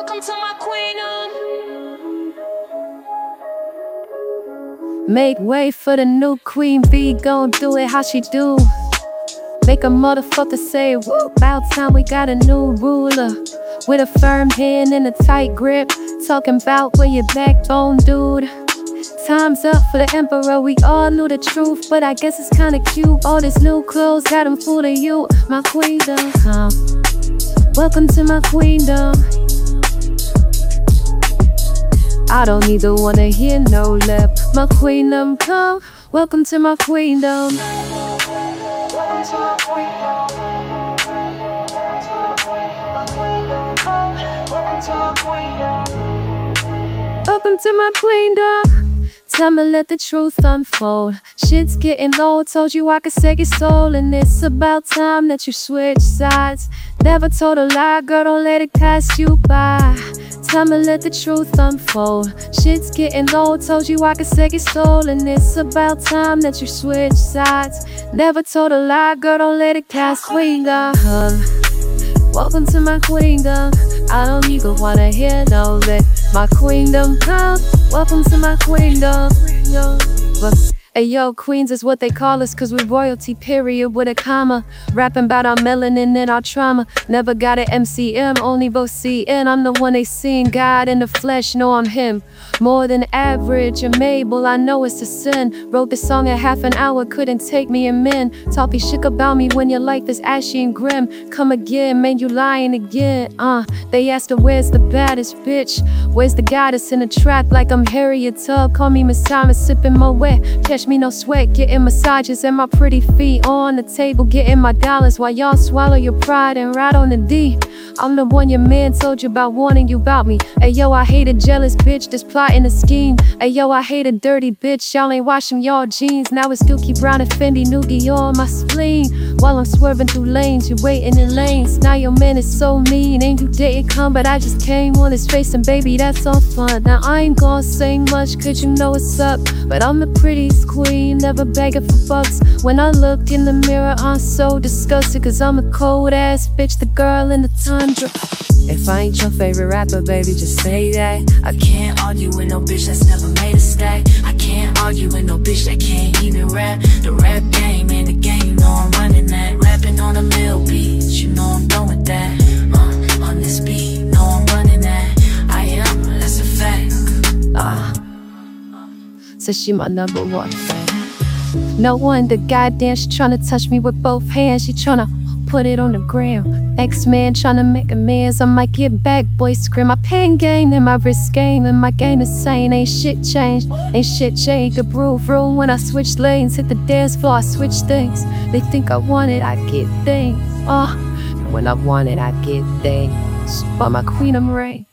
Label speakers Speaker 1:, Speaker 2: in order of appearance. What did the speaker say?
Speaker 1: Welcome to my queendom.
Speaker 2: Make way for the new queen bee, gon' do it how she do. Make a motherfucker say, Woo, about time we got a new ruler. With a firm hand and a tight grip. Talking about where your backbone, dude. Time's up for the emperor, we all knew the truth, but I guess it's kinda cute. All this new clothes got him fooling you, my queendom. Huh. Welcome to my queendom. I don't either wanna hear no lip. My queendom, come. Welcome to my queendom.
Speaker 1: Welcome to my queendom.
Speaker 2: Time to let the truth unfold. Shit's getting low. Told you I could save your soul, and it's about time that you switch sides. Never told a lie, girl. Don't let it pass you by. To let the truth unfold. Shit's getting old, Told you I could your soul, and it's about time that you switch sides. Never told a lie, girl. Don't let it pass. Queendom. Welcome to my queendom. I don't even wanna hear no lit. My queendom come. Welcome to my queendom. But, hey yo, queens is what they call us, cause we royalty, period, with a comma. Rapping about our melanin and our trauma. Never got an MCM, only both CN. I'm the one they seen, God in the flesh, know I'm him. More than average, and Mabel, I know it's a sin. Wrote the song in half an hour, couldn't take me a min. Talk shit about me when your life is ashy and grim. Come again, man, you lying again. Uh, they asked her, where's the baddest bitch? Where's the goddess in the trap, like I'm Harriet Tub? Call me Miss Thomas, sipping my wet. Me no sweat, getting massages and my pretty feet on the table, getting my dollars while y'all swallow your pride and ride on the D. I'm the one your man told you about, warning you about me. Hey yo, I hate a jealous bitch that's plotting a scheme. Hey yo, I hate a dirty bitch, y'all ain't washing y'all jeans. Now it's Dookie Brown and Fendi Noogie on my spleen. While I'm swerving through lanes, you waiting in lanes. Now your man is so mean, ain't you didn't come, but I just came on his face and baby, that's all fun. Now I ain't gonna say much, cause you know what's up. But I'm the prettiest queen, never begging for bucks. When I look in the mirror, I'm so disgusted, cause I'm a cold ass bitch, the girl in the tundra.
Speaker 3: If I ain't your favorite rapper, baby, just say that. I can't argue with no bitch that's never made a stack. I can't argue with no bitch that can't even rap. The rap game and the game,
Speaker 2: So she my number one fan. No wonder goddamn she tryna touch me with both hands. She tryna put it on the ground. X-Man tryna make amends. I might get back, boy scream. My pain game and my risk game and my game is sane. Ain't shit changed, ain't shit changed. A groove room when I switch lanes, hit the dance floor, I switch things. They think I want it, I get things. Oh, when I want it, I get things. But my queen, I'm right.